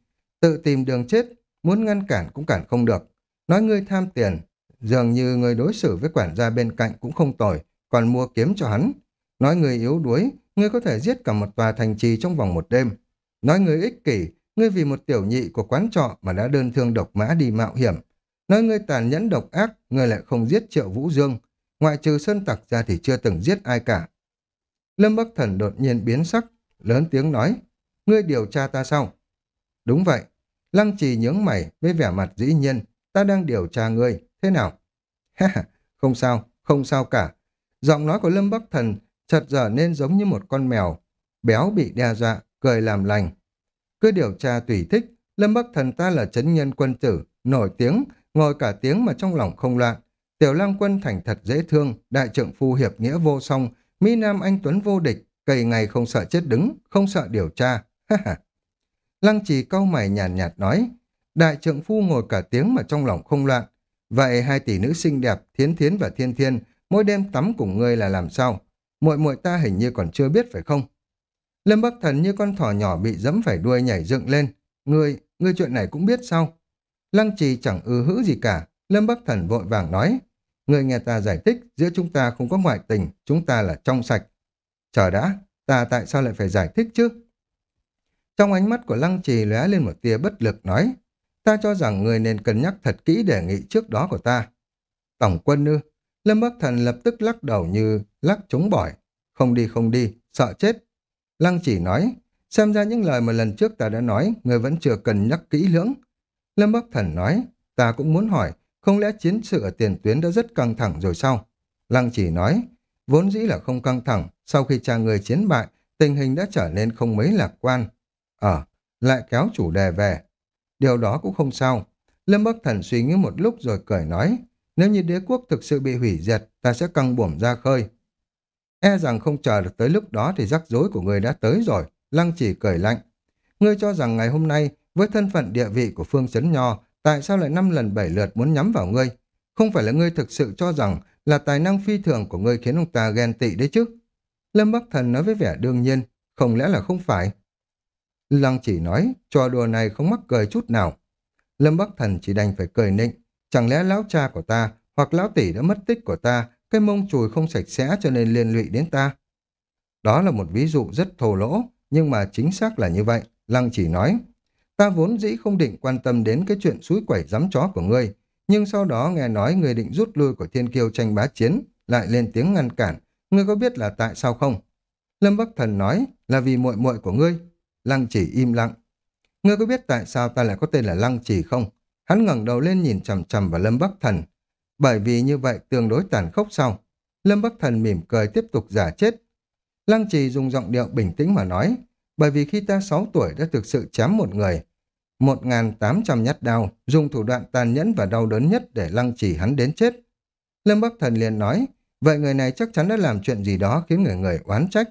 Tự tìm đường chết, muốn ngăn cản cũng cản không được. Nói ngươi tham tiền, dường như người đối xử với quản gia bên cạnh cũng không tồi, còn mua kiếm cho hắn. Nói người yếu đuối, ngươi có thể giết cả một tòa thành trì trong vòng một đêm. Nói người ích kỷ, ngươi vì một tiểu nhị của quán trọ mà đã đơn thương độc mã đi mạo hiểm. Nói ngươi tàn nhẫn độc ác, ngươi lại không giết triệu vũ dương. Ngoại trừ sơn tặc ra thì chưa từng giết ai cả. Lâm Bắc Thần đột nhiên biến sắc, lớn tiếng nói, ngươi điều tra ta sao? Đúng vậy. Lăng trì nhướng mày với vẻ mặt dĩ nhiên, ta đang điều tra ngươi, thế nào? Ha không sao, không sao cả. Giọng nói của Lâm Bắc Thần chợt giờ nên giống như một con mèo, béo bị đe dọa, cười làm lành. Cứ điều tra tùy thích, Lâm Bắc Thần ta là chấn nhân quân tử, nổi tiếng, ngồi cả tiếng mà trong lòng không loạn. Tiểu lang Quân thành thật dễ thương, đại trượng phu hiệp nghĩa vô song, Mỹ Nam anh Tuấn vô địch, cầy ngày không sợ chết đứng, không sợ điều tra. Lăng trì câu mày nhàn nhạt, nhạt nói, đại trượng phu ngồi cả tiếng mà trong lòng không loạn. Vậy hai tỷ nữ xinh đẹp, thiến thiến và thiên thiên, mỗi đêm tắm cùng ngươi là làm sao? muội muội ta hình như còn chưa biết phải không? Lâm Bắc Thần như con thỏ nhỏ bị dẫm phải đuôi nhảy dựng lên. Ngươi, ngươi chuyện này cũng biết sao? Lăng trì chẳng ư hữ gì cả. Lâm Bắc Thần vội vàng nói. Ngươi nghe ta giải thích, giữa chúng ta không có ngoại tình, chúng ta là trong sạch. Chờ đã, ta tại sao lại phải giải thích chứ? Trong ánh mắt của Lăng trì lóe lên một tia bất lực nói. Ta cho rằng người nên cân nhắc thật kỹ đề nghị trước đó của ta. Tổng quân ư? Lâm Bắc Thần lập tức lắc đầu như lắc trống bỏi. Không đi không đi, sợ chết. Lăng chỉ nói, xem ra những lời mà lần trước ta đã nói, người vẫn chưa cần nhắc kỹ lưỡng. Lâm Bắc Thần nói, ta cũng muốn hỏi, không lẽ chiến sự ở tiền tuyến đã rất căng thẳng rồi sao? Lăng chỉ nói, vốn dĩ là không căng thẳng, sau khi cha người chiến bại, tình hình đã trở nên không mấy lạc quan. Ờ, lại kéo chủ đề về. Điều đó cũng không sao. Lâm Bắc Thần suy nghĩ một lúc rồi cười nói, nếu như đế quốc thực sự bị hủy diệt, ta sẽ căng buồm ra khơi. E rằng không chờ được tới lúc đó thì rắc rối của người đã tới rồi. Lăng chỉ cười lạnh. Ngươi cho rằng ngày hôm nay, với thân phận địa vị của Phương Chấn Nho, tại sao lại năm lần bảy lượt muốn nhắm vào ngươi? Không phải là ngươi thực sự cho rằng là tài năng phi thường của ngươi khiến ông ta ghen tị đấy chứ? Lâm Bắc Thần nói với vẻ đương nhiên, không lẽ là không phải? Lăng chỉ nói, trò đùa này không mắc cười chút nào. Lâm Bắc Thần chỉ đành phải cười nịnh, Chẳng lẽ lão cha của ta hoặc lão tỷ đã mất tích của ta, cái mông chùi không sạch sẽ cho nên liên lụy đến ta? Đó là một ví dụ rất thô lỗ, nhưng mà chính xác là như vậy. Lăng chỉ nói, ta vốn dĩ không định quan tâm đến cái chuyện suối quẩy giám chó của ngươi, nhưng sau đó nghe nói người định rút lui của thiên kiêu tranh bá chiến, lại lên tiếng ngăn cản. Ngươi có biết là tại sao không? Lâm Bắc Thần nói là vì muội muội của ngươi. Lăng chỉ im lặng. Ngươi có biết tại sao ta lại có tên là Lăng chỉ không? Hắn ngẩng đầu lên nhìn chằm chằm vào Lâm Bắc Thần. Bởi vì như vậy tương đối tàn khốc sau. Lâm Bắc Thần mỉm cười tiếp tục giả chết. Lăng trì dùng giọng điệu bình tĩnh mà nói, bởi vì khi ta 6 tuổi đã thực sự chém một người, 1.800 nhát đao, dùng thủ đoạn tàn nhẫn và đau đớn nhất để lăng trì hắn đến chết. Lâm Bắc Thần liền nói, vậy người này chắc chắn đã làm chuyện gì đó khiến người người oán trách.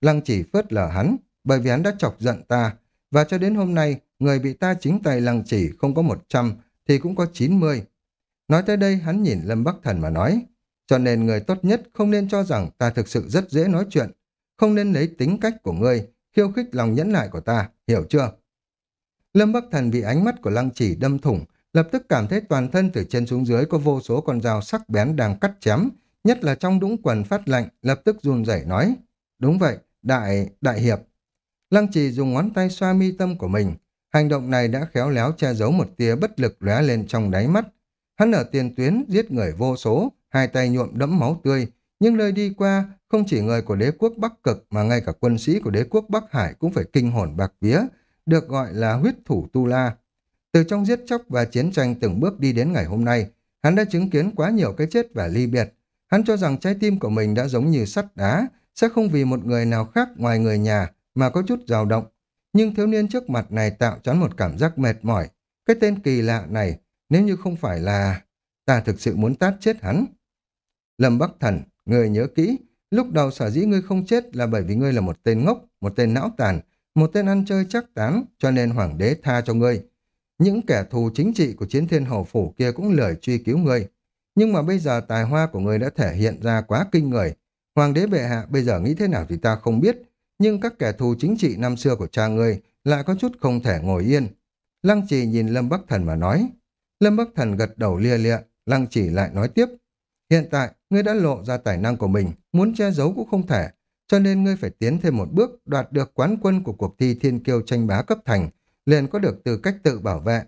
Lăng trì phớt lờ hắn, bởi vì hắn đã chọc giận ta, và cho đến hôm nay, người bị ta chính tay lăng chỉ không có 100 thì cũng có 90. Nói tới đây hắn nhìn Lâm Bắc Thần mà nói, cho nên người tốt nhất không nên cho rằng ta thực sự rất dễ nói chuyện, không nên lấy tính cách của ngươi, khiêu khích lòng nhẫn nại của ta, hiểu chưa? Lâm Bắc Thần bị ánh mắt của lăng chỉ đâm thủng, lập tức cảm thấy toàn thân từ trên xuống dưới có vô số con dao sắc bén đang cắt chém, nhất là trong đũng quần phát lạnh, lập tức run rẩy nói, đúng vậy, đại, đại hiệp. Lăng trì dùng ngón tay xoa mi tâm của mình, Hành động này đã khéo léo che giấu một tia bất lực lóe lên trong đáy mắt. Hắn ở tiền tuyến giết người vô số, hai tay nhuộm đẫm máu tươi, nhưng nơi đi qua không chỉ người của đế quốc Bắc Cực mà ngay cả quân sĩ của đế quốc Bắc Hải cũng phải kinh hồn bạc vía, được gọi là huyết thủ Tu La. Từ trong giết chóc và chiến tranh từng bước đi đến ngày hôm nay, hắn đã chứng kiến quá nhiều cái chết và ly biệt. Hắn cho rằng trái tim của mình đã giống như sắt đá, sẽ không vì một người nào khác ngoài người nhà mà có chút dao động. Nhưng thiếu niên trước mặt này tạo cho một cảm giác mệt mỏi. Cái tên kỳ lạ này, nếu như không phải là... Ta thực sự muốn tát chết hắn. Lâm Bắc Thần, người nhớ kỹ, lúc đầu sở dĩ ngươi không chết là bởi vì ngươi là một tên ngốc, một tên não tàn, một tên ăn chơi chắc tán, cho nên hoàng đế tha cho ngươi. Những kẻ thù chính trị của chiến thiên hầu phủ kia cũng lời truy cứu ngươi. Nhưng mà bây giờ tài hoa của ngươi đã thể hiện ra quá kinh người. Hoàng đế bệ hạ bây giờ nghĩ thế nào thì ta không biết, nhưng các kẻ thù chính trị năm xưa của cha ngươi lại có chút không thể ngồi yên. Lăng trì nhìn Lâm Bắc Thần mà nói. Lâm Bắc Thần gật đầu lia lịa, Lăng trì lại nói tiếp. Hiện tại, ngươi đã lộ ra tài năng của mình, muốn che giấu cũng không thể, cho nên ngươi phải tiến thêm một bước đoạt được quán quân của cuộc thi thiên kiêu tranh bá cấp thành, liền có được tư cách tự bảo vệ.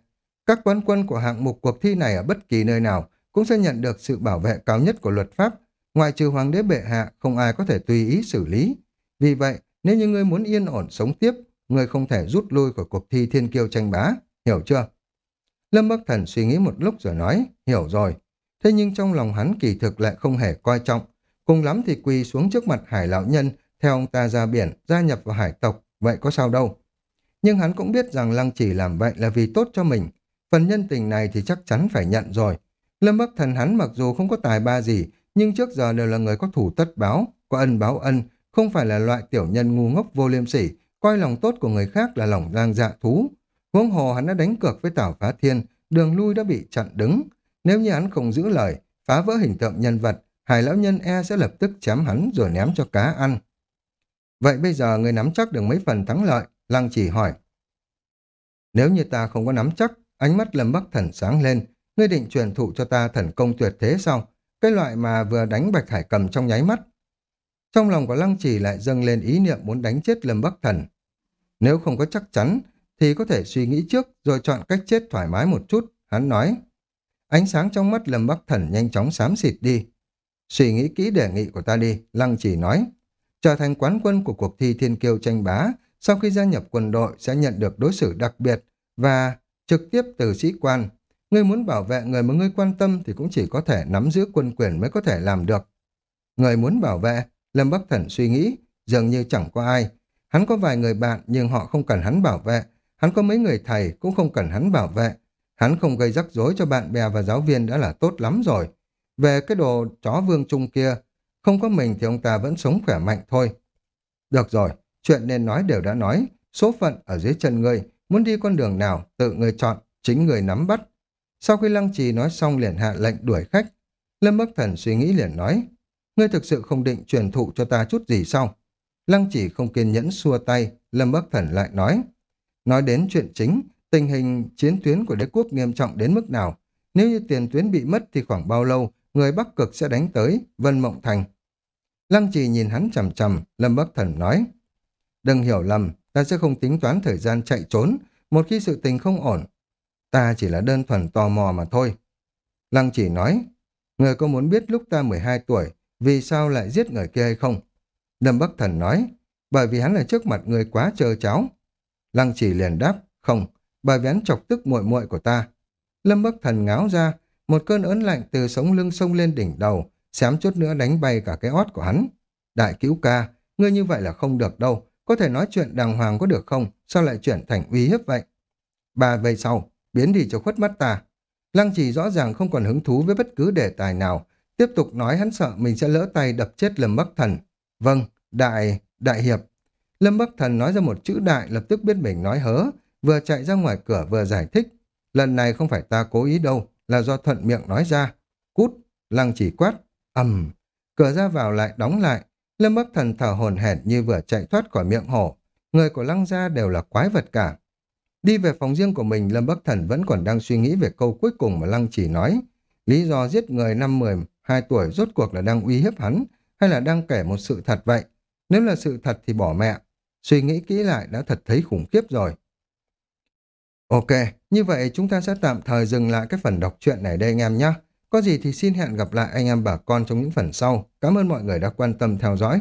Các quán quân của hạng mục cuộc thi này ở bất kỳ nơi nào cũng sẽ nhận được sự bảo vệ cao nhất của luật pháp, ngoại trừ hoàng đế bệ hạ không ai có thể tùy ý xử lý. Vì vậy, nếu như ngươi muốn yên ổn sống tiếp, ngươi không thể rút lui khỏi cuộc thi thiên kiêu tranh bá, hiểu chưa? Lâm Bắc Thần suy nghĩ một lúc rồi nói, hiểu rồi. Thế nhưng trong lòng hắn kỳ thực lại không hề coi trọng. Cùng lắm thì quỳ xuống trước mặt hải lão nhân, theo ông ta ra biển, gia nhập vào hải tộc, vậy có sao đâu. Nhưng hắn cũng biết rằng Lăng Chỉ làm vậy là vì tốt cho mình. Phần nhân tình này thì chắc chắn phải nhận rồi. Lâm Bắc Thần hắn mặc dù không có tài ba gì, nhưng trước giờ đều là người có thủ tất báo, có ân báo ân, không phải là loại tiểu nhân ngu ngốc vô liêm sỉ, coi lòng tốt của người khác là lòng lang dạ thú. Huống hồ hắn đã đánh cược với Tảo Phá Thiên, đường lui đã bị chặn đứng. Nếu như hắn không giữ lời, phá vỡ hình tượng nhân vật, hải lão nhân e sẽ lập tức chém hắn rồi ném cho cá ăn. Vậy bây giờ người nắm chắc được mấy phần thắng lợi, Lăng chỉ hỏi. Nếu như ta không có nắm chắc, ánh mắt Lâm Bắc Thần sáng lên, ngươi định truyền thụ cho ta thần công tuyệt thế sao? Cái loại mà vừa đánh Bạch Hải cầm trong nháy mắt. Trong lòng của Lăng chỉ lại dâng lên ý niệm muốn đánh chết Lâm Bắc Thần. Nếu không có chắc chắn, thì có thể suy nghĩ trước rồi chọn cách chết thoải mái một chút, hắn nói. Ánh sáng trong mắt Lâm Bắc Thần nhanh chóng xám xịt đi. Suy nghĩ kỹ đề nghị của ta đi, Lăng chỉ nói. Trở thành quán quân của cuộc thi thiên kiêu tranh bá, sau khi gia nhập quân đội sẽ nhận được đối xử đặc biệt và trực tiếp từ sĩ quan. ngươi muốn bảo vệ người mà ngươi quan tâm thì cũng chỉ có thể nắm giữ quân quyền mới có thể làm được. Người muốn bảo vệ, Lâm Bắc Thần suy nghĩ, dường như chẳng có ai. Hắn có vài người bạn nhưng họ không cần hắn bảo vệ. Hắn có mấy người thầy cũng không cần hắn bảo vệ. Hắn không gây rắc rối cho bạn bè và giáo viên đã là tốt lắm rồi. Về cái đồ chó vương trung kia, không có mình thì ông ta vẫn sống khỏe mạnh thôi. Được rồi, chuyện nên nói đều đã nói. Số phận ở dưới chân ngươi, muốn đi con đường nào, tự ngươi chọn, chính người nắm bắt. Sau khi Lăng Trì nói xong liền hạ lệnh đuổi khách, Lâm Bắc Thần suy nghĩ liền nói, ngươi thực sự không định truyền thụ cho ta chút gì sao? Lăng chỉ không kiên nhẫn xua tay, Lâm Bắc Thần lại nói. Nói đến chuyện chính, tình hình chiến tuyến của đế quốc nghiêm trọng đến mức nào? Nếu như tiền tuyến bị mất thì khoảng bao lâu người Bắc Cực sẽ đánh tới Vân Mộng Thành? Lăng chỉ nhìn hắn chầm chầm, Lâm Bắc Thần nói. Đừng hiểu lầm, ta sẽ không tính toán thời gian chạy trốn, một khi sự tình không ổn. Ta chỉ là đơn thuần tò mò mà thôi. Lăng chỉ nói, người có muốn biết lúc ta 12 tuổi, vì sao lại giết người kia hay không? Lâm Bắc Thần nói, bởi vì hắn ở trước mặt người quá trơ cháo. Lăng chỉ liền đáp, không, bởi vì hắn chọc tức muội muội của ta. Lâm Bắc Thần ngáo ra, một cơn ớn lạnh từ sống lưng sông lên đỉnh đầu, xém chút nữa đánh bay cả cái ót của hắn. Đại cứu ca, ngươi như vậy là không được đâu, có thể nói chuyện đàng hoàng có được không, sao lại chuyển thành uy hiếp vậy? Bà về sau, biến đi cho khuất mắt ta. Lăng Chỉ rõ ràng không còn hứng thú với bất cứ đề tài nào, tiếp tục nói hắn sợ mình sẽ lỡ tay đập chết Lâm Bắc Thần. Vâng, đại, đại hiệp. Lâm Bắc Thần nói ra một chữ đại lập tức biết mình nói hớ, vừa chạy ra ngoài cửa vừa giải thích. Lần này không phải ta cố ý đâu, là do thuận miệng nói ra. Cút, lăng chỉ quát, ầm, cửa ra vào lại đóng lại. Lâm Bắc Thần thở hồn hển như vừa chạy thoát khỏi miệng hổ. Người của lăng gia đều là quái vật cả. Đi về phòng riêng của mình, Lâm Bắc Thần vẫn còn đang suy nghĩ về câu cuối cùng mà Lăng chỉ nói. Lý do giết người năm mười hai tuổi rốt cuộc là đang uy hiếp hắn, hay là đang kể một sự thật vậy? Nếu là sự thật thì bỏ mẹ. Suy nghĩ kỹ lại đã thật thấy khủng khiếp rồi. Ok, như vậy chúng ta sẽ tạm thời dừng lại cái phần đọc truyện này đây anh em nhé. Có gì thì xin hẹn gặp lại anh em bà con trong những phần sau. Cảm ơn mọi người đã quan tâm theo dõi.